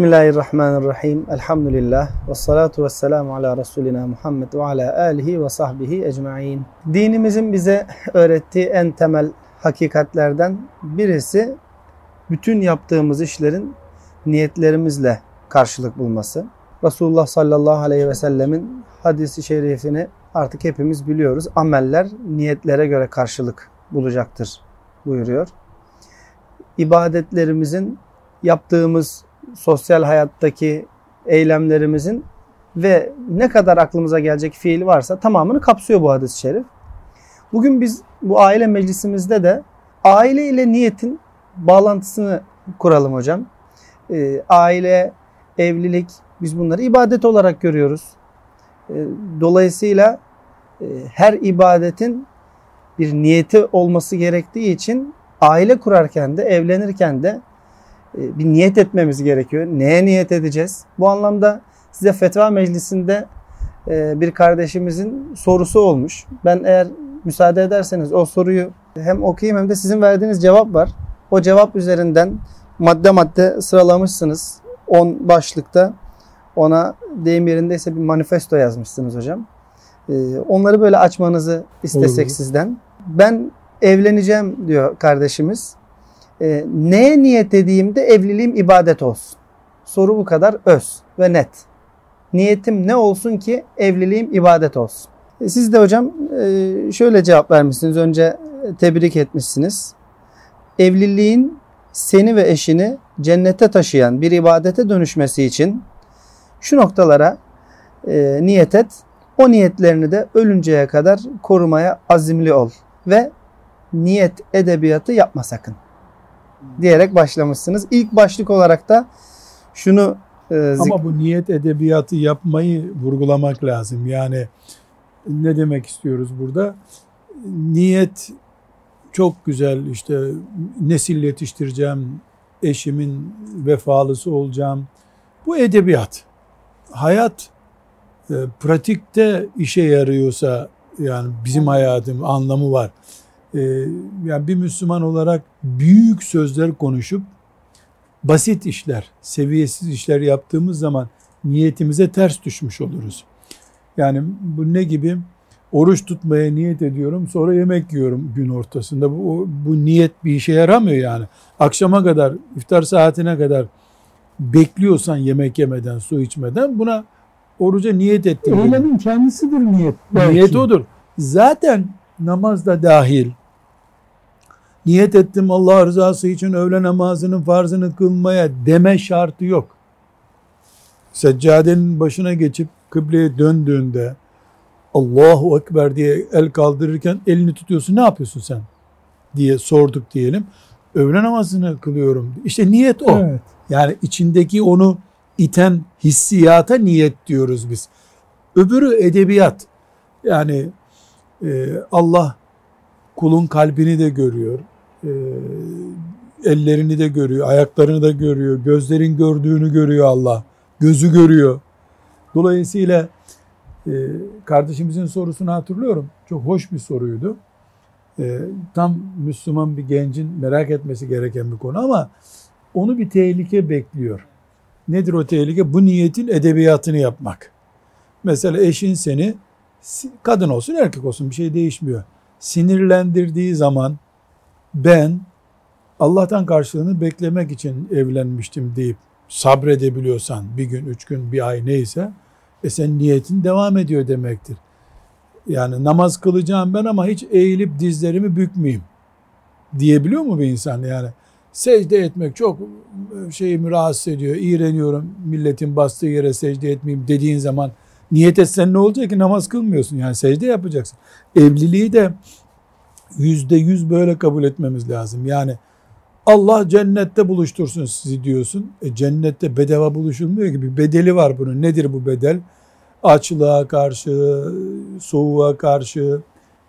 Bismillahirrahmanirrahim. Elhamdülillah. Ve salatu ve selamu ala Resulina Muhammed ve ala alihi ve sahbihi ecma'in. Dinimizin bize öğrettiği en temel hakikatlerden birisi bütün yaptığımız işlerin niyetlerimizle karşılık bulması. Resulullah sallallahu aleyhi ve sellemin hadisi şerifini artık hepimiz biliyoruz. Ameller niyetlere göre karşılık bulacaktır buyuruyor. İbadetlerimizin yaptığımız sosyal hayattaki eylemlerimizin ve ne kadar aklımıza gelecek fiil varsa tamamını kapsıyor bu hadis-i şerif. Bugün biz bu aile meclisimizde de aile ile niyetin bağlantısını kuralım hocam. E, aile, evlilik biz bunları ibadet olarak görüyoruz. E, dolayısıyla e, her ibadetin bir niyeti olması gerektiği için aile kurarken de evlenirken de bir niyet etmemiz gerekiyor. Neye niyet edeceğiz? Bu anlamda size fetva meclisinde e, bir kardeşimizin sorusu olmuş. Ben eğer müsaade ederseniz o soruyu hem okuyayım hem de sizin verdiğiniz cevap var. O cevap üzerinden madde madde sıralamışsınız. 10 başlıkta ona deyim yerindeyse bir manifesto yazmışsınız hocam. E, onları böyle açmanızı istesek Olur. sizden. Ben evleneceğim diyor kardeşimiz e, neye niyet edeyim evliliğim ibadet olsun. Soru bu kadar öz ve net. Niyetim ne olsun ki evliliğim ibadet olsun. E, siz de hocam e, şöyle cevap vermişsiniz. Önce tebrik etmişsiniz. Evliliğin seni ve eşini cennete taşıyan bir ibadete dönüşmesi için şu noktalara e, niyet et. O niyetlerini de ölünceye kadar korumaya azimli ol. Ve niyet edebiyatı yapma sakın diyerek başlamışsınız. İlk başlık olarak da şunu e, Ama bu niyet edebiyatı yapmayı vurgulamak lazım. Yani ne demek istiyoruz burada? Niyet çok güzel işte nesil yetiştireceğim, eşimin vefalısı olacağım. Bu edebiyat. Hayat e, pratikte işe yarıyorsa yani bizim hayatım anlamı var e, yani bir Müslüman olarak büyük sözler konuşup basit işler, seviyesiz işler yaptığımız zaman niyetimize ters düşmüş oluruz. Yani bu ne gibi? Oruç tutmaya niyet ediyorum sonra yemek yiyorum gün ortasında. Bu, bu niyet bir işe yaramıyor yani. Akşama kadar, iftar saatine kadar bekliyorsan yemek yemeden, su içmeden buna oruca niyet ettin. Eylemin kendisidir niyet. Belki. Niyet odur. Zaten namaz da dahil, niyet ettim Allah rızası için öğle namazının farzını kılmaya deme şartı yok. Seccadenin başına geçip kıbleye döndüğünde Allahu Ekber diye el kaldırırken elini tutuyorsun ne yapıyorsun sen diye sorduk diyelim. Öğle namazını kılıyorum. İşte niyet o. Evet. Yani içindeki onu iten hissiyata niyet diyoruz biz. Öbürü edebiyat. Yani e, Allah kulun kalbini de görüyor. E, ellerini de görüyor, ayaklarını da görüyor, gözlerin gördüğünü görüyor Allah. Gözü görüyor. Dolayısıyla e, kardeşimizin sorusunu hatırlıyorum. Çok hoş bir soruydu. E, tam Müslüman bir gencin merak etmesi gereken bir konu ama onu bir tehlike bekliyor. Nedir o tehlike? Bu niyetin edebiyatını yapmak. Mesela eşin seni kadın olsun erkek olsun bir şey değişmiyor. Sinirlendirdiği zaman ben Allah'tan karşılığını beklemek için evlenmiştim deyip sabredebiliyorsan bir gün, üç gün, bir ay neyse e sen niyetin devam ediyor demektir. Yani namaz kılacağım ben ama hiç eğilip dizlerimi bükmeyeyim diyebiliyor mu bir insan yani? Secde etmek çok şeyimi rahatsız ediyor, iğreniyorum milletin bastığı yere secde etmeyeyim dediğin zaman niyet etsen ne olacak ki namaz kılmıyorsun yani secde yapacaksın. Evliliği de yüzde yüz böyle kabul etmemiz lazım. Yani Allah cennette buluştursun sizi diyorsun. E cennette bedava buluşulmuyor gibi bedeli var bunun. Nedir bu bedel? Açlığa karşı, soğuğa karşı,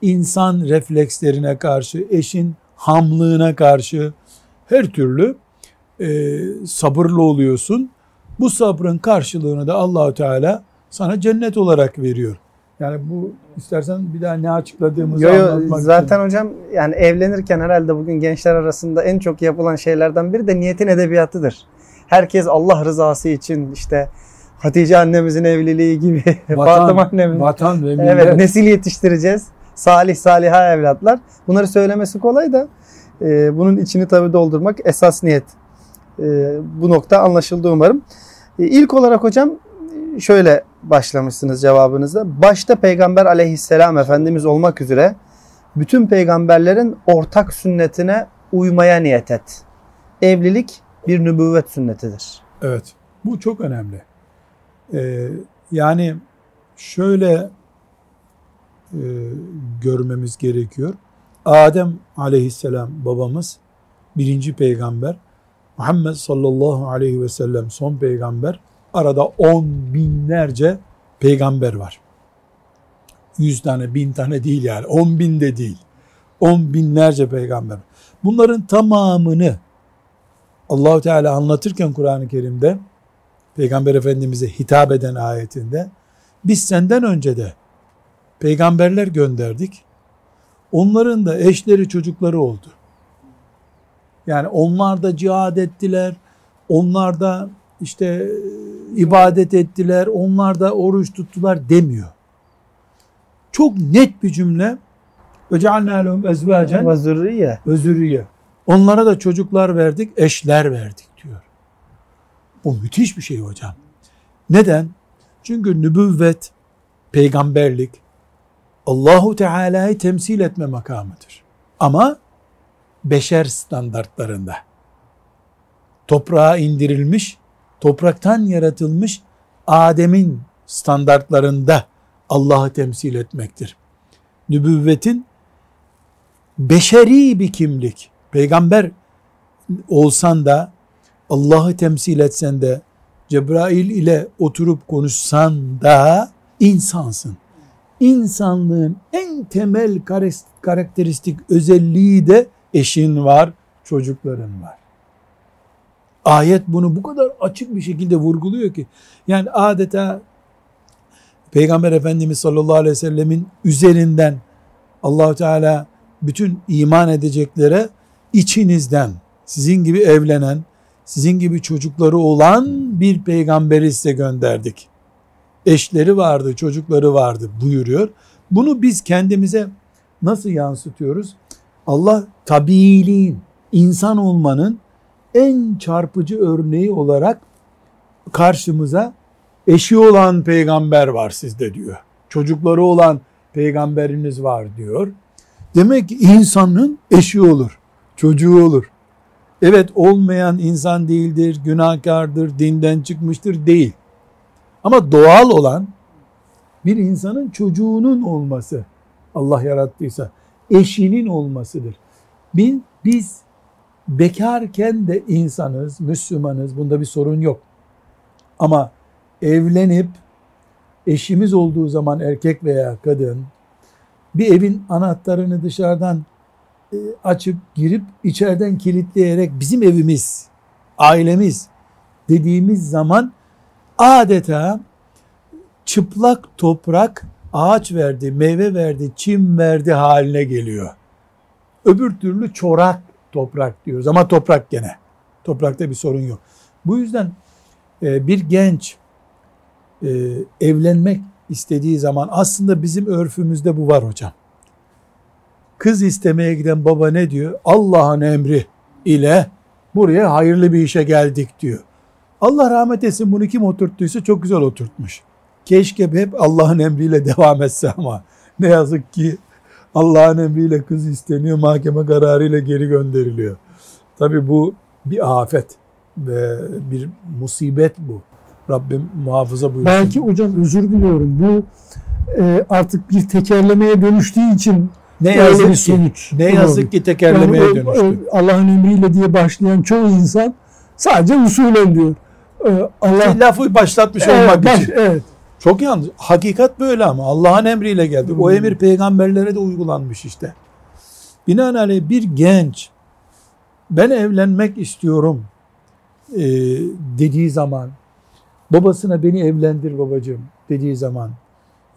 insan reflekslerine karşı, eşin hamlığına karşı her türlü e, sabırlı oluyorsun. Bu sabrın karşılığını da Allahu Teala sana cennet olarak veriyor. Yani bu istersen bir daha ne açıkladığımızı yo, yo, anlatmak Zaten için. hocam yani evlenirken herhalde bugün gençler arasında en çok yapılan şeylerden biri de niyetin edebiyatıdır. herkes Allah rızası için işte Hatice annemizin evliliği gibi Fatıma annemizin vatan ve millet. Evet nesil yetiştireceğiz. Salih saliha evlatlar. Bunları söylemesi kolay da e, bunun içini tabi doldurmak esas niyet. E, bu nokta anlaşıldı umarım. E, ilk olarak hocam şöyle başlamışsınız cevabınızda. Başta Peygamber aleyhisselam Efendimiz olmak üzere bütün peygamberlerin ortak sünnetine uymaya niyet et. Evlilik bir nübüvvet sünnetidir. Evet. Bu çok önemli. Ee, yani şöyle e, görmemiz gerekiyor. Adem aleyhisselam babamız birinci peygamber. Muhammed sallallahu aleyhi ve sellem son peygamber. Arada on binlerce peygamber var. Yüz tane, bin tane değil yani. On bin de değil. On binlerce peygamber. Bunların tamamını Allahu Teala anlatırken Kur'an-ı Kerim'de Peygamber Efendimiz'e hitap eden ayetinde biz senden önce de peygamberler gönderdik. Onların da eşleri çocukları oldu. Yani onlar da cihad ettiler. Onlar da işte ibadet ettiler. Onlar da oruç tuttular demiyor. Çok net bir cümle. وَجَعَلْنَا لَهُمْ اَزْوَاجًا Ve Özürüye. Onlara da çocuklar verdik, eşler verdik diyor. Bu müthiş bir şey hocam. Neden? Çünkü nübüvvet, peygamberlik Allahu Teala'yı temsil etme makamıdır. Ama beşer standartlarında. Toprağa indirilmiş, topraktan yaratılmış Adem'in standartlarında Allah'ı temsil etmektir. Nübüvvetin beşeri bir kimlik, peygamber olsan da Allah'ı temsil etsen de Cebrail ile oturup konuşsan da insansın. İnsanlığın en temel karakteristik özelliği de eşin var, çocukların var. Ayet bunu bu kadar açık bir şekilde vurguluyor ki yani adeta Peygamber Efendimiz sallallahu aleyhi ve sellemin üzerinden Allahu Teala bütün iman edeceklere içinizden sizin gibi evlenen, sizin gibi çocukları olan bir peygamberi size gönderdik. Eşleri vardı, çocukları vardı buyuruyor. Bunu biz kendimize nasıl yansıtıyoruz? Allah tabiiliğin, insan olmanın en çarpıcı örneği olarak karşımıza eşi olan peygamber var sizde diyor. Çocukları olan peygamberiniz var diyor. Demek ki insanın eşi olur, çocuğu olur. Evet olmayan insan değildir, günahkardır, dinden çıkmıştır değil. Ama doğal olan bir insanın çocuğunun olması Allah yarattıysa eşinin olmasıdır. Biz, biz bekarken de insanız, Müslümanız. Bunda bir sorun yok. Ama evlenip eşimiz olduğu zaman erkek veya kadın bir evin anahtarını dışarıdan e, açıp girip içeriden kilitleyerek bizim evimiz, ailemiz dediğimiz zaman adeta çıplak toprak ağaç verdi, meyve verdi, çim verdi haline geliyor. Öbür türlü çorak toprak diyoruz ama toprak gene. Toprakta bir sorun yok. Bu yüzden e, bir genç e, evlenmek istediği zaman aslında bizim örfümüzde bu var hocam. Kız istemeye giden baba ne diyor? Allah'ın emri ile buraya hayırlı bir işe geldik diyor. Allah rahmet etsin bunu kim oturttuysa çok güzel oturtmuş. Keşke hep Allah'ın emriyle devam etse ama ne yazık ki Allah'ın emriyle kız isteniyor, mahkeme kararıyla geri gönderiliyor. Tabi bu bir afet ve bir musibet bu. Rabbim muhafaza buyursun. Belki hocam özür diliyorum. Bu e, artık bir tekerlemeye dönüştüğü için ne yazık ki sonuç. Ne yazık ki tekerlemeye yani dönüştü. Allah'ın emriyle diye başlayan çoğu insan sadece usulen diyor. Ee, Allah lafı başlatmış evet, olmak baş, için. Evet. Çok yanlış. Hakikat böyle ama Allah'ın emriyle geldi. O emir peygamberlere de uygulanmış işte. Binaenaleyh bir genç ben evlenmek istiyorum e, dediği zaman babasına beni evlendir babacığım dediği zaman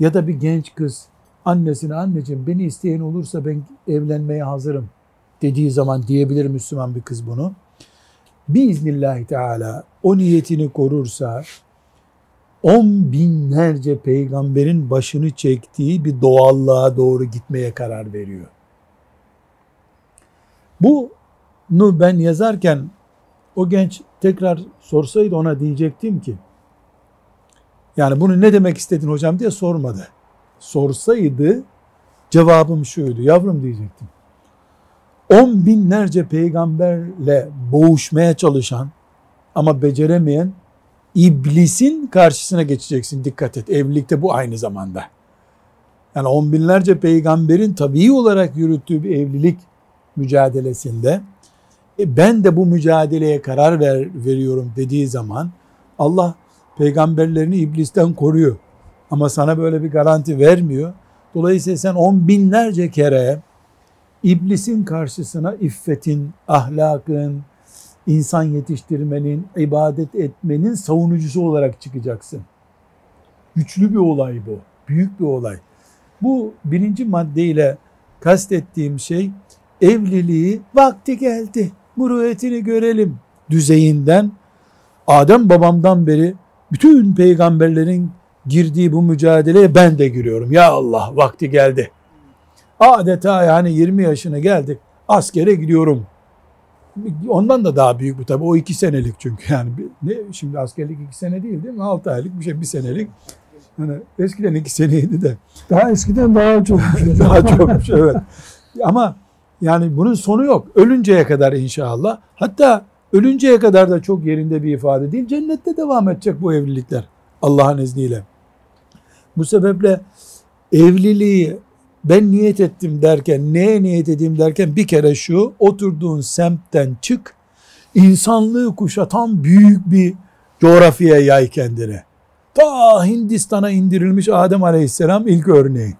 ya da bir genç kız annesine anneciğim beni isteyen olursa ben evlenmeye hazırım dediği zaman diyebilir Müslüman bir kız bunu. Biiznillahü Teala o niyetini korursa on binlerce peygamberin başını çektiği bir doğallığa doğru gitmeye karar veriyor. Bunu ben yazarken o genç tekrar sorsaydı ona diyecektim ki yani bunu ne demek istedin hocam diye sormadı. Sorsaydı cevabım şuydu. Yavrum diyecektim. On binlerce peygamberle boğuşmaya çalışan ama beceremeyen iblisin karşısına geçeceksin. Dikkat et. Evlilikte bu aynı zamanda. Yani on binlerce peygamberin tabii olarak yürüttüğü bir evlilik mücadelesinde e, ben de bu mücadeleye karar ver, veriyorum dediği zaman Allah peygamberlerini iblisten koruyor. Ama sana böyle bir garanti vermiyor. Dolayısıyla sen on binlerce kere iblisin karşısına iffetin, ahlakın, insan yetiştirmenin, ibadet etmenin savunucusu olarak çıkacaksın. Güçlü bir olay bu. Büyük bir olay. Bu birinci maddeyle kastettiğim şey evliliği vakti geldi. Muruvvetini görelim düzeyinden Adem babamdan beri bütün peygamberlerin girdiği bu mücadeleye ben de giriyorum. Ya Allah vakti geldi. Adeta yani 20 yaşına geldik. Askere gidiyorum. Ondan da daha büyük bu tabii. O iki senelik çünkü yani. Ne, şimdi askerlik iki sene değil değil mi? Altı aylık bir şey bir senelik. Yani eskiden iki seneydi de. Daha eskiden daha çok. daha çokmuş evet. Ama yani bunun sonu yok. Ölünceye kadar inşallah. Hatta ölünceye kadar da çok yerinde bir ifade değil. Cennette devam edecek bu evlilikler. Allah'ın izniyle. Bu sebeple evliliği ben niyet ettim derken, neye niyet edeyim derken bir kere şu, oturduğun semtten çık, insanlığı kuşatan büyük bir coğrafyaya yay kendini. Ta Hindistan'a indirilmiş Adem Aleyhisselam ilk örneğin.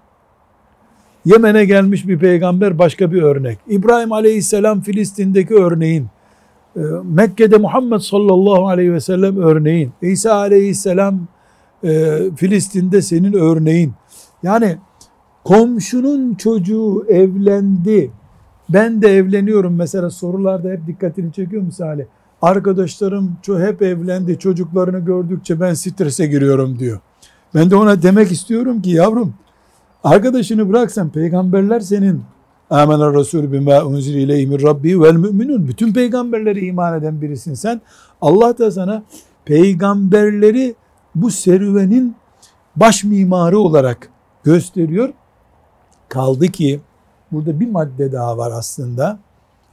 Yemen'e gelmiş bir peygamber başka bir örnek. İbrahim Aleyhisselam Filistin'deki örneğin. Ee, Mekke'de Muhammed sallallahu aleyhi ve sellem örneğin. İsa Aleyhisselam e, Filistin'de senin örneğin. Yani komşunun çocuğu evlendi. Ben de evleniyorum mesela sorularda hep dikkatini çekiyor misali. Arkadaşlarım hep evlendi çocuklarını gördükçe ben strese giriyorum diyor. Ben de ona demek istiyorum ki yavrum arkadaşını bıraksan peygamberler senin Amener Resulü bima unzil ileyhi rabbi vel müminun. Bütün peygamberleri iman eden birisin sen. Allah da sana peygamberleri bu serüvenin baş mimarı olarak gösteriyor. Kaldı ki burada bir madde daha var aslında.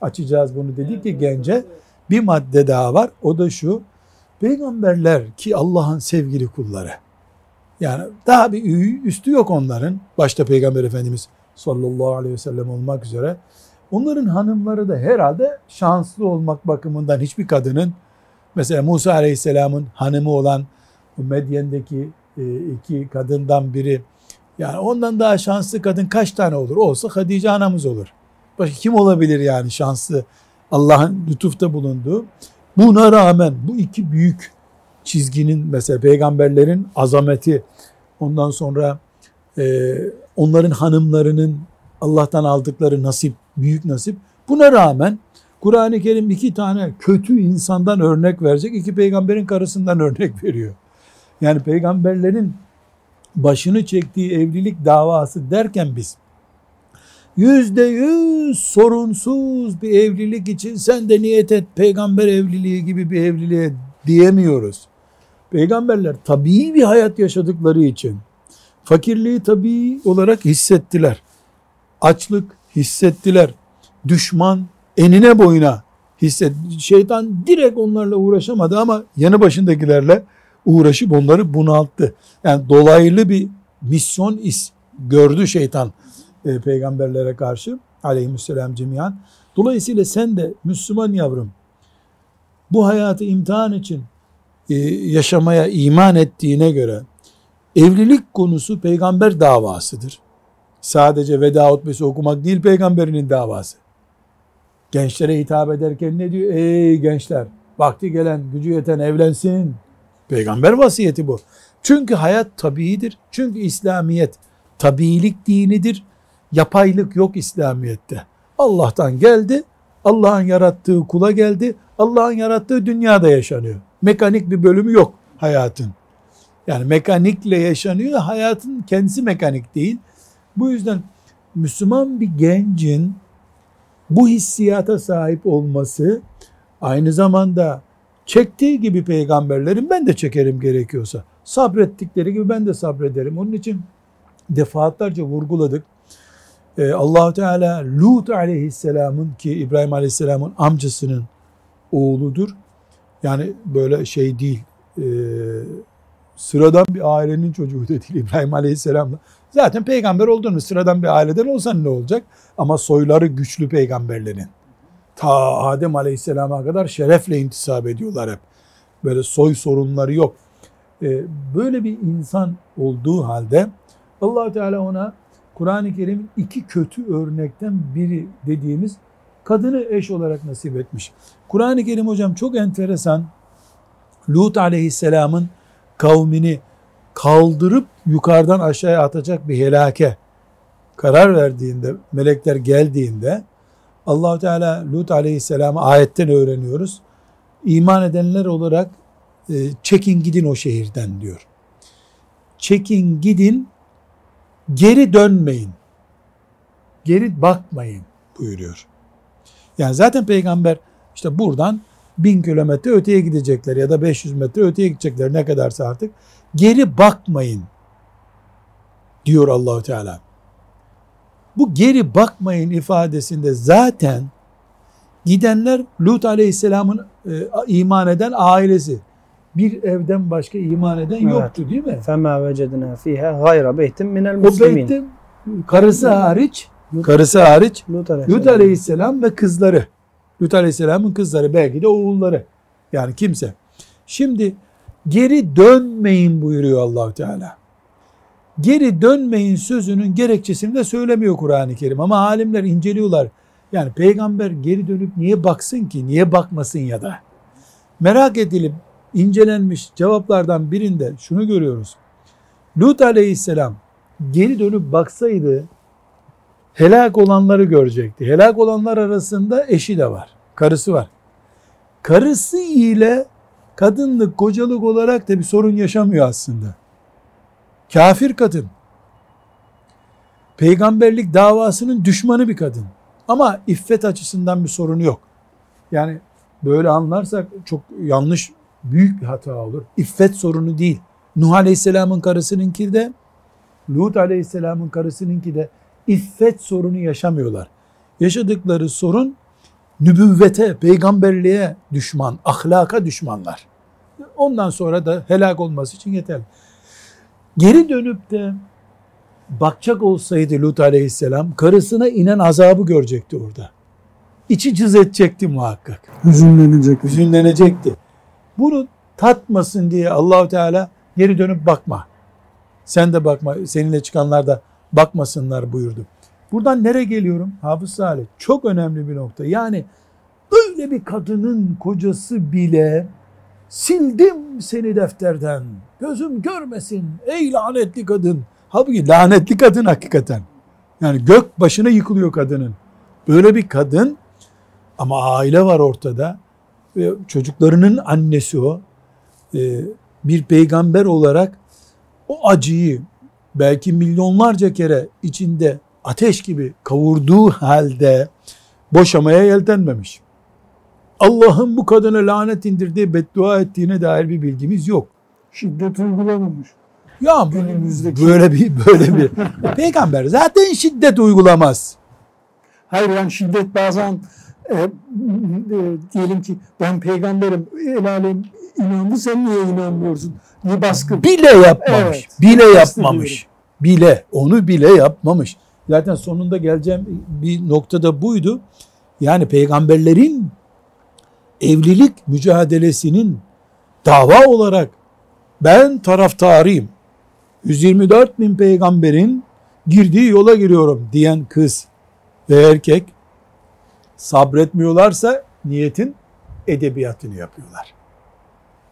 Açacağız bunu dedik ki gence. Bir madde daha var. O da şu. Peygamberler ki Allah'ın sevgili kulları. Yani daha bir üstü yok onların. Başta Peygamber Efendimiz sallallahu aleyhi ve sellem olmak üzere. Onların hanımları da herhalde şanslı olmak bakımından hiçbir kadının mesela Musa aleyhisselamın hanımı olan Medyen'deki e, iki kadından biri yani ondan daha şanslı kadın kaç tane olur? Olsa Hadice anamız olur. Başka kim olabilir yani şanslı Allah'ın lütufta bulunduğu. Buna rağmen bu iki büyük çizginin mesela peygamberlerin azameti ondan sonra e, onların hanımlarının Allah'tan aldıkları nasip, büyük nasip. Buna rağmen Kur'an-ı Kerim iki tane kötü insandan örnek verecek, iki peygamberin karısından örnek veriyor. Yani peygamberlerin başını çektiği evlilik davası derken biz yüzde yüz sorunsuz bir evlilik için sen de niyet et peygamber evliliği gibi bir evliliğe diyemiyoruz. Peygamberler tabii bir hayat yaşadıkları için fakirliği tabii olarak hissettiler. Açlık hissettiler. Düşman enine boyuna hisset. Şeytan direkt onlarla uğraşamadı ama yanı başındakilerle uğraşıp onları bunalttı. Yani dolaylı bir misyon is gördü şeytan e, peygamberlere karşı aleyhisselam cemiyan. Dolayısıyla sen de Müslüman yavrum bu hayatı imtihan için e, yaşamaya iman ettiğine göre evlilik konusu peygamber davasıdır. Sadece veda hutbesi okumak değil peygamberinin davası. Gençlere hitap ederken ne diyor? Ey gençler vakti gelen gücü yeten evlensin. Peygamber vasiyeti bu. Çünkü hayat tabiidir. Çünkü İslamiyet tabiilik dinidir. Yapaylık yok İslamiyet'te. Allah'tan geldi. Allah'ın yarattığı kula geldi. Allah'ın yarattığı dünyada yaşanıyor. Mekanik bir bölümü yok hayatın. Yani mekanikle yaşanıyor. Hayatın kendisi mekanik değil. Bu yüzden Müslüman bir gencin bu hissiyata sahip olması aynı zamanda çektiği gibi peygamberlerin ben de çekerim gerekiyorsa. Sabrettikleri gibi ben de sabrederim. Onun için defaatlerce vurguladık. Ee, allah Teala Lut aleyhisselamın ki İbrahim aleyhisselamın amcasının oğludur. Yani böyle şey değil, e, sıradan bir ailenin çocuğu da değil İbrahim aleyhisselamla. Zaten peygamber oldun mu sıradan bir aileden olsan ne olacak? Ama soyları güçlü peygamberlerin. Ta Adem aleyhisselama kadar şerefle intisap ediyorlar hep. Böyle soy sorunları yok. Ee, böyle bir insan olduğu halde allah Teala ona Kur'an-ı Kerim'in iki kötü örnekten biri dediğimiz kadını eş olarak nasip etmiş. Kur'an-ı Kerim hocam çok enteresan. Lut aleyhisselamın kavmini kaldırıp yukarıdan aşağıya atacak bir helake karar verdiğinde, melekler geldiğinde allah Teala Lut aleyhisselamı ayetten öğreniyoruz. İman edenler olarak e, çekin gidin o şehirden diyor. Çekin gidin geri dönmeyin. Geri bakmayın buyuruyor. Yani zaten peygamber işte buradan bin kilometre öteye gidecekler ya da 500 metre öteye gidecekler ne kadarsa artık. Geri bakmayın diyor Allahu Teala bu geri bakmayın ifadesinde zaten gidenler Lut aleyhisselamın e, iman eden ailesi. Bir evden başka iman eden yoktu değil mi? Fema vecedina fiha gayra beytin minel muslimin. O beytin karısı hariç karısı hariç Lut aleyhisselam. Lut aleyhisselam ve kızları. Lut aleyhisselamın kızları belki de oğulları. Yani kimse. Şimdi geri dönmeyin buyuruyor Allahu Teala. Geri dönmeyin sözünün gerekçesini de söylemiyor Kur'an-ı Kerim. Ama alimler inceliyorlar. Yani peygamber geri dönüp niye baksın ki? Niye bakmasın ya da? Merak edilip incelenmiş cevaplardan birinde şunu görüyoruz. Lut Aleyhisselam geri dönüp baksaydı helak olanları görecekti. Helak olanlar arasında eşi de var. Karısı var. Karısı ile kadınlık, kocalık olarak da bir sorun yaşamıyor aslında. Kafir kadın. Peygamberlik davasının düşmanı bir kadın. Ama iffet açısından bir sorunu yok. Yani böyle anlarsak çok yanlış, büyük bir hata olur. İffet sorunu değil. Nuh Aleyhisselam'ın karısınınki de, Lut Aleyhisselam'ın karısınınki de iffet sorunu yaşamıyorlar. Yaşadıkları sorun nübüvvete, peygamberliğe düşman, ahlaka düşmanlar. Ondan sonra da helak olması için yeterli. Geri dönüp de bakacak olsaydı Lut aleyhisselam karısına inen azabı görecekti orada. İçi cız edecekti muhakkak. Hüzünlenecek. Hüzünlenecekti. Bunu tatmasın diye Allahu Teala geri dönüp bakma. Sen de bakma, seninle çıkanlar da bakmasınlar buyurdu. Buradan nereye geliyorum? Hafız Salih çok önemli bir nokta. Yani böyle bir kadının kocası bile sildim seni defterden. Gözüm görmesin ey lanetli kadın. Halbuki lanetli kadın hakikaten. Yani gök başına yıkılıyor kadının. Böyle bir kadın ama aile var ortada ve çocuklarının annesi o. Ee, bir peygamber olarak o acıyı belki milyonlarca kere içinde ateş gibi kavurduğu halde boşamaya yeltenmemiş. Allah'ın bu kadına lanet indirdiği beddua ettiğine dair bir bilgimiz yok. Şiddet uygulamamış. Ya Günümüzdeki- böyle bir böyle bir peygamber zaten şiddet uygulamaz. Hayır yani şiddet bazen e, e, diyelim ki ben peygamberim el alem inandı sen niye inanmıyorsun diye baskı. Bile yapmamış. Evet. Bile yapmamış. Kastediyorum. Bile. Onu bile yapmamış. Zaten sonunda geleceğim bir noktada buydu. Yani peygamberlerin evlilik mücadelesinin dava olarak ben taraftarıyım. 124 bin peygamberin girdiği yola giriyorum diyen kız ve erkek sabretmiyorlarsa niyetin edebiyatını yapıyorlar.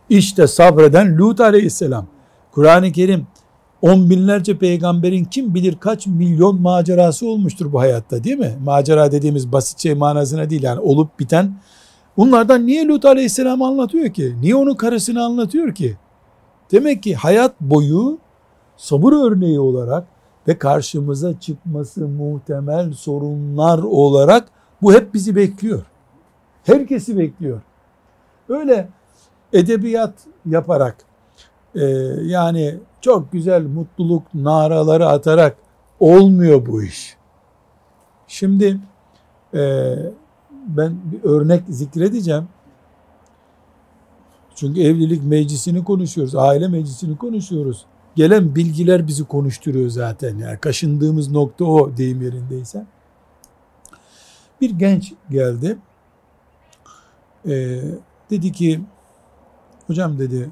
İşte sabreden Lut aleyhisselam. Kur'an-ı Kerim on binlerce peygamberin kim bilir kaç milyon macerası olmuştur bu hayatta değil mi? Macera dediğimiz basit şey manasına değil yani olup biten Bunlardan niye Lut aleyhisselam anlatıyor ki? Niye onun karısını anlatıyor ki? Demek ki hayat boyu sabır örneği olarak ve karşımıza çıkması muhtemel sorunlar olarak bu hep bizi bekliyor. Herkesi bekliyor. Öyle edebiyat yaparak e, yani çok güzel mutluluk naraları atarak olmuyor bu iş. Şimdi e, ben bir örnek zikredeceğim. Çünkü evlilik meclisini konuşuyoruz, aile meclisini konuşuyoruz. Gelen bilgiler bizi konuşturuyor zaten. Yani kaşındığımız nokta o deyim yerindeyse. Bir genç geldi. Ee, dedi ki hocam dedi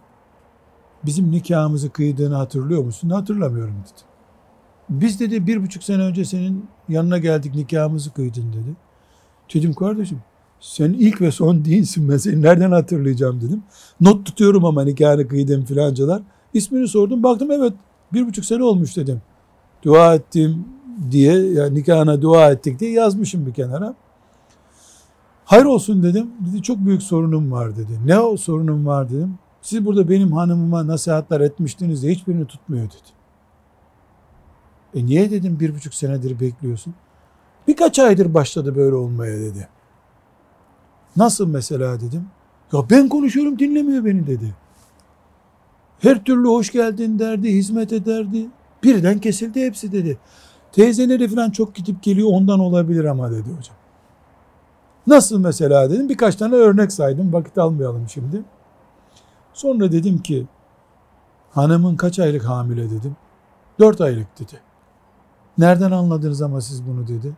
bizim nikahımızı kıydığını hatırlıyor musun? Hatırlamıyorum dedi. Biz dedi bir buçuk sene önce senin yanına geldik nikahımızı kıydın dedi. Dedim kardeşim sen ilk ve son değilsin ben seni nereden hatırlayacağım dedim. Not tutuyorum ama nikahını kıydım filancalar. İsmini sordum baktım evet bir buçuk sene olmuş dedim. Dua ettim diye yani nikahına dua ettik diye yazmışım bir kenara. Hayır olsun dedim. Dedi çok büyük sorunum var dedi. Ne o sorunum var dedim. Siz burada benim hanımıma nasihatler etmiştiniz de hiçbirini tutmuyor dedi. E niye dedim bir buçuk senedir bekliyorsun? Birkaç aydır başladı böyle olmaya dedi. Nasıl mesela dedim. Ya ben konuşuyorum dinlemiyor beni dedi. Her türlü hoş geldin derdi, hizmet ederdi. Birden kesildi hepsi dedi. Teyzeleri falan çok gidip geliyor ondan olabilir ama dedi hocam. Nasıl mesela dedim. Birkaç tane örnek saydım. Vakit almayalım şimdi. Sonra dedim ki hanımın kaç aylık hamile dedim. Dört aylık dedi. Nereden anladınız ama siz bunu dedi.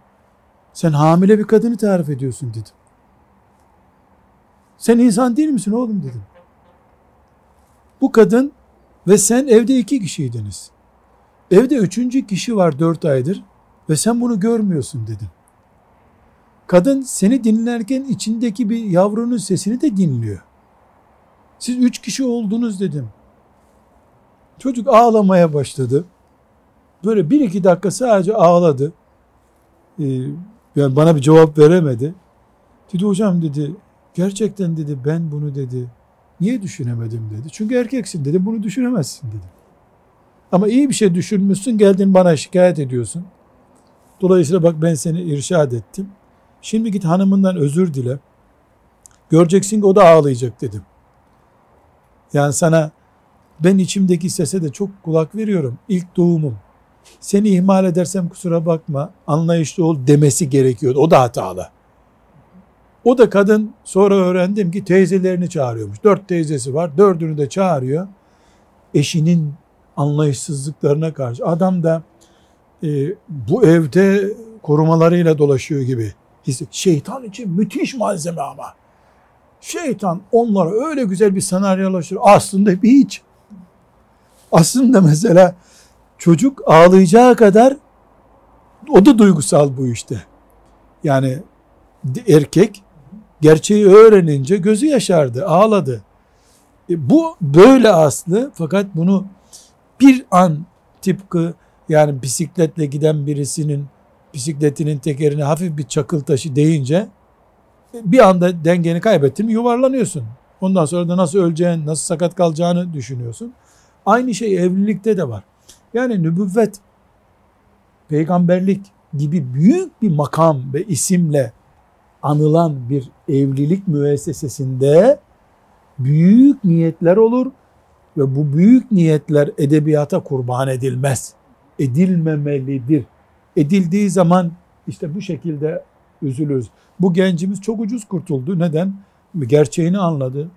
Sen hamile bir kadını tarif ediyorsun dedim. Sen insan değil misin oğlum dedim. Bu kadın ve sen evde iki kişiydiniz. Evde üçüncü kişi var dört aydır ve sen bunu görmüyorsun dedim. Kadın seni dinlerken içindeki bir yavrunun sesini de dinliyor. Siz üç kişi oldunuz dedim. Çocuk ağlamaya başladı. Böyle bir iki dakika sadece ağladı. Ee, yani bana bir cevap veremedi. Dedi hocam dedi gerçekten dedi ben bunu dedi niye düşünemedim dedi. Çünkü erkeksin dedi bunu düşünemezsin dedi. Ama iyi bir şey düşünmüşsün geldin bana şikayet ediyorsun. Dolayısıyla bak ben seni irşad ettim. Şimdi git hanımından özür dile. Göreceksin ki o da ağlayacak dedim. Yani sana ben içimdeki sese de çok kulak veriyorum. İlk doğumum. Seni ihmal edersem kusura bakma anlayışlı ol demesi gerekiyordu. O da hatalı. O da kadın sonra öğrendim ki teyzelerini çağırıyormuş. Dört teyzesi var. Dördünü de çağırıyor. Eşinin anlayışsızlıklarına karşı. Adam da e, bu evde korumalarıyla dolaşıyor gibi. Şeytan için müthiş malzeme ama. Şeytan onlara öyle güzel bir senaryolaşır. Aslında hiç. Aslında mesela çocuk ağlayacağı kadar o da duygusal bu işte. Yani erkek gerçeği öğrenince gözü yaşardı, ağladı. E bu böyle aslı fakat bunu bir an tıpkı yani bisikletle giden birisinin bisikletinin tekerine hafif bir çakıl taşı deyince bir anda dengeni kaybettin mi yuvarlanıyorsun. Ondan sonra da nasıl öleceğin, nasıl sakat kalacağını düşünüyorsun. Aynı şey evlilikte de var. Yani nübüvvet, peygamberlik gibi büyük bir makam ve isimle anılan bir evlilik müessesesinde büyük niyetler olur ve bu büyük niyetler edebiyata kurban edilmez. Edilmemelidir. Edildiği zaman işte bu şekilde üzülürüz. Bu gencimiz çok ucuz kurtuldu. Neden? Gerçeğini anladı.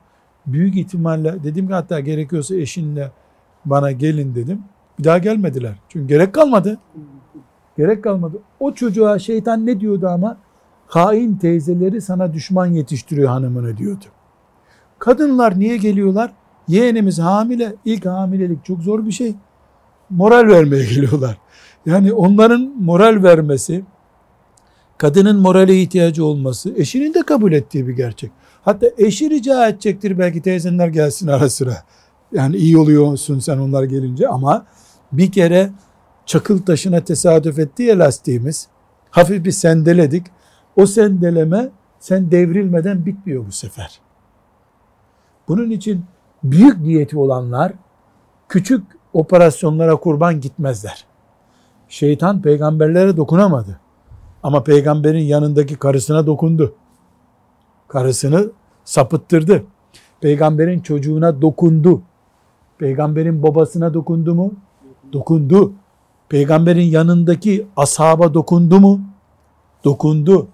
Büyük ihtimalle dedim ki hatta gerekiyorsa eşinle bana gelin dedim. Bir daha gelmediler. Çünkü gerek kalmadı. Gerek kalmadı. O çocuğa şeytan ne diyordu ama? Hain teyzeleri sana düşman yetiştiriyor hanımını diyordu. Kadınlar niye geliyorlar? Yeğenimiz hamile. İlk hamilelik çok zor bir şey. Moral vermeye geliyorlar. Yani onların moral vermesi, kadının morale ihtiyacı olması, eşinin de kabul ettiği bir gerçek. Hatta eşi rica edecektir belki teyzenler gelsin ara sıra. Yani iyi oluyorsun sen onlar gelince ama bir kere çakıl taşına tesadüf etti ya lastiğimiz. Hafif bir sendeledik. O sendeleme sen devrilmeden bitmiyor bu sefer. Bunun için büyük niyeti olanlar küçük operasyonlara kurban gitmezler. Şeytan peygamberlere dokunamadı. Ama peygamberin yanındaki karısına dokundu. Karısını sapıttırdı. Peygamberin çocuğuna dokundu. Peygamberin babasına dokundu mu? Dokundu. Peygamberin yanındaki ashaba dokundu mu? Dokundu.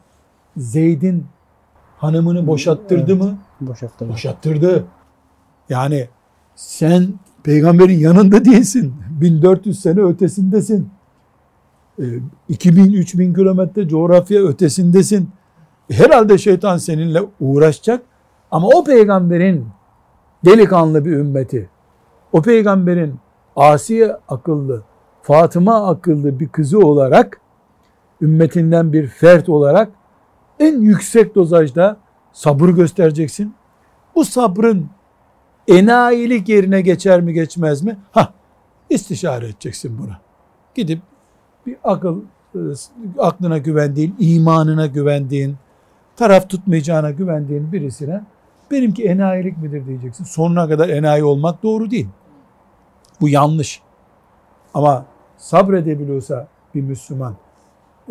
Zeyd'in hanımını boşattırdı mı? Boşalttı. Boşattırdı. Yani sen peygamberin yanında değilsin. 1400 sene ötesindesin. 2000-3000 kilometre coğrafya ötesindesin. Herhalde şeytan seninle uğraşacak. Ama o peygamberin delikanlı bir ümmeti, o peygamberin Asiye akıllı, Fatıma akıllı bir kızı olarak, ümmetinden bir fert olarak en yüksek dozajda sabır göstereceksin. Bu sabrın enayilik yerine geçer mi geçmez mi? Ha, istişare edeceksin buna. Gidip bir akıl e, aklına güvendiğin, imanına güvendiğin, taraf tutmayacağına güvendiğin birisine benimki enayilik midir diyeceksin. Sonuna kadar enayi olmak doğru değil. Bu yanlış. Ama sabredebiliyorsa bir Müslüman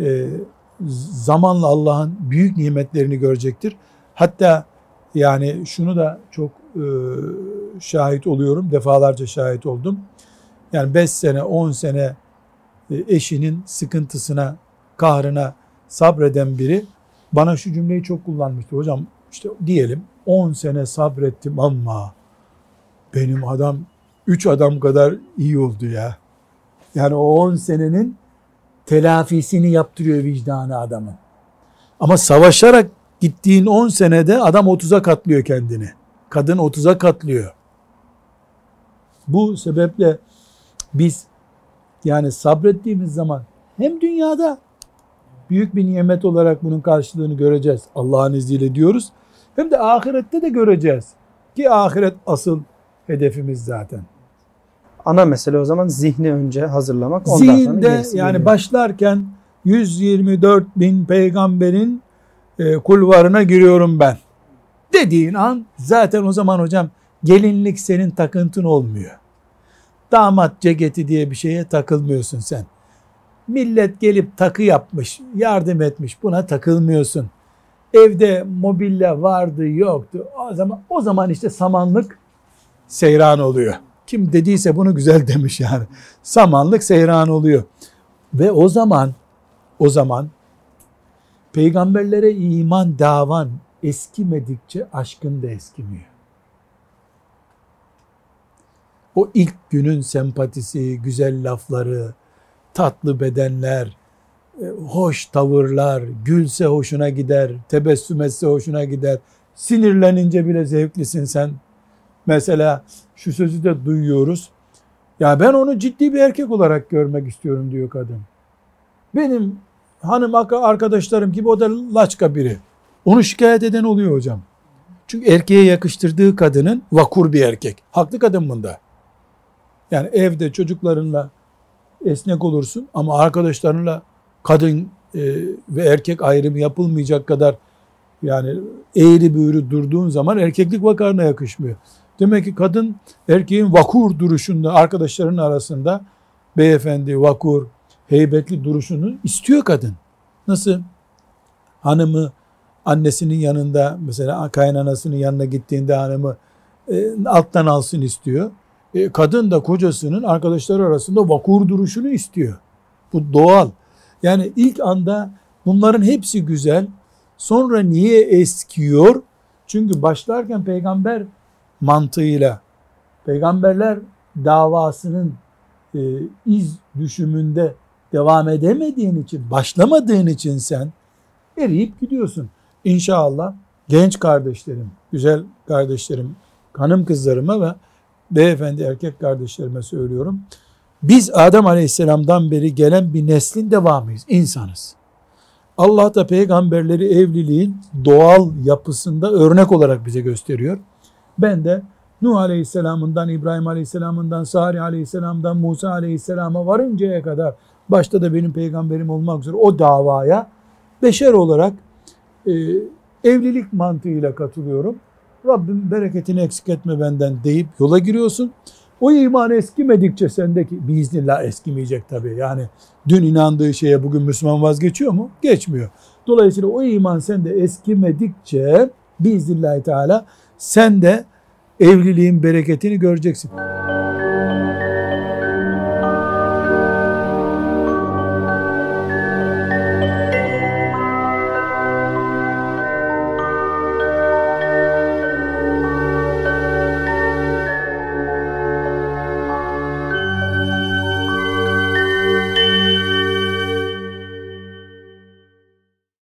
e, zamanla Allah'ın büyük nimetlerini görecektir. Hatta yani şunu da çok e, şahit oluyorum. Defalarca şahit oldum. Yani 5 sene 10 sene e, eşinin sıkıntısına, kahrına sabreden biri bana şu cümleyi çok kullanmıştı. Hocam işte diyelim 10 sene sabrettim ama benim adam 3 adam kadar iyi oldu ya. Yani o 10 senenin telafisini yaptırıyor vicdanı adamın. Ama savaşarak gittiğin 10 senede adam 30'a katlıyor kendini. Kadın 30'a katlıyor. Bu sebeple biz yani sabrettiğimiz zaman hem dünyada büyük bir nimet olarak bunun karşılığını göreceğiz. Allah'ın izniyle diyoruz. Hem de ahirette de göreceğiz. Ki ahiret asıl hedefimiz zaten. Ana mesele o zaman zihni önce hazırlamak. Ondan sonra Zihinde yani geliyor. başlarken 124 bin peygamberin e, kulvarına giriyorum ben. Dediğin an zaten o zaman hocam gelinlik senin takıntın olmuyor. Damat ceketi diye bir şeye takılmıyorsun sen. Millet gelip takı yapmış, yardım etmiş buna takılmıyorsun. Evde mobilya vardı yoktu. O zaman o zaman işte samanlık seyran oluyor. Kim dediyse bunu güzel demiş yani. Samanlık seyran oluyor. Ve o zaman o zaman peygamberlere iman davan eskimedikçe aşkın da eskimiyor. O ilk günün sempatisi, güzel lafları, tatlı bedenler, e, hoş tavırlar, gülse hoşuna gider, tebessüm etse hoşuna gider. Sinirlenince bile zevklisin sen. Mesela şu sözü de duyuyoruz. Ya ben onu ciddi bir erkek olarak görmek istiyorum diyor kadın. Benim hanım arkadaşlarım gibi o da laçka biri. Onu şikayet eden oluyor hocam. Çünkü erkeğe yakıştırdığı kadının vakur bir erkek. Haklı kadın bunda. Yani evde çocuklarınla esnek olursun ama arkadaşlarınla kadın e, ve erkek ayrımı yapılmayacak kadar yani eğri büğrü durduğun zaman erkeklik vakarına yakışmıyor. Demek ki kadın erkeğin vakur duruşunda arkadaşlarının arasında beyefendi, vakur, heybetli duruşunu istiyor kadın. Nasıl? Hanımı annesinin yanında mesela kaynanasının yanına gittiğinde hanımı e, alttan alsın istiyor. E, kadın da kocasının arkadaşları arasında vakur duruşunu istiyor. Bu doğal. Yani ilk anda bunların hepsi güzel. Sonra niye eskiyor? Çünkü başlarken peygamber mantığıyla peygamberler davasının e, iz düşümünde devam edemediğin için, başlamadığın için sen eriyip gidiyorsun. İnşallah genç kardeşlerim, güzel kardeşlerim, hanım kızlarıma ve beyefendi erkek kardeşlerime söylüyorum. Biz Adem Aleyhisselam'dan beri gelen bir neslin devamıyız, insanız. Allah da peygamberleri evliliğin doğal yapısında örnek olarak bize gösteriyor. Ben de Nuh Aleyhisselam'ından, İbrahim Aleyhisselam'ından, Salih Aleyhisselam'dan, Musa Aleyhisselam'a varıncaya kadar başta da benim peygamberim olmak üzere o davaya beşer olarak e, evlilik mantığıyla katılıyorum. Rabbim bereketini eksik etme benden deyip yola giriyorsun. O iman eskimedikçe sendeki biiznillah eskimeyecek tabii. Yani dün inandığı şeye bugün Müslüman vazgeçiyor mu? Geçmiyor. Dolayısıyla o iman sende eskimedikçe biiznillahü teala sen de evliliğin bereketini göreceksin.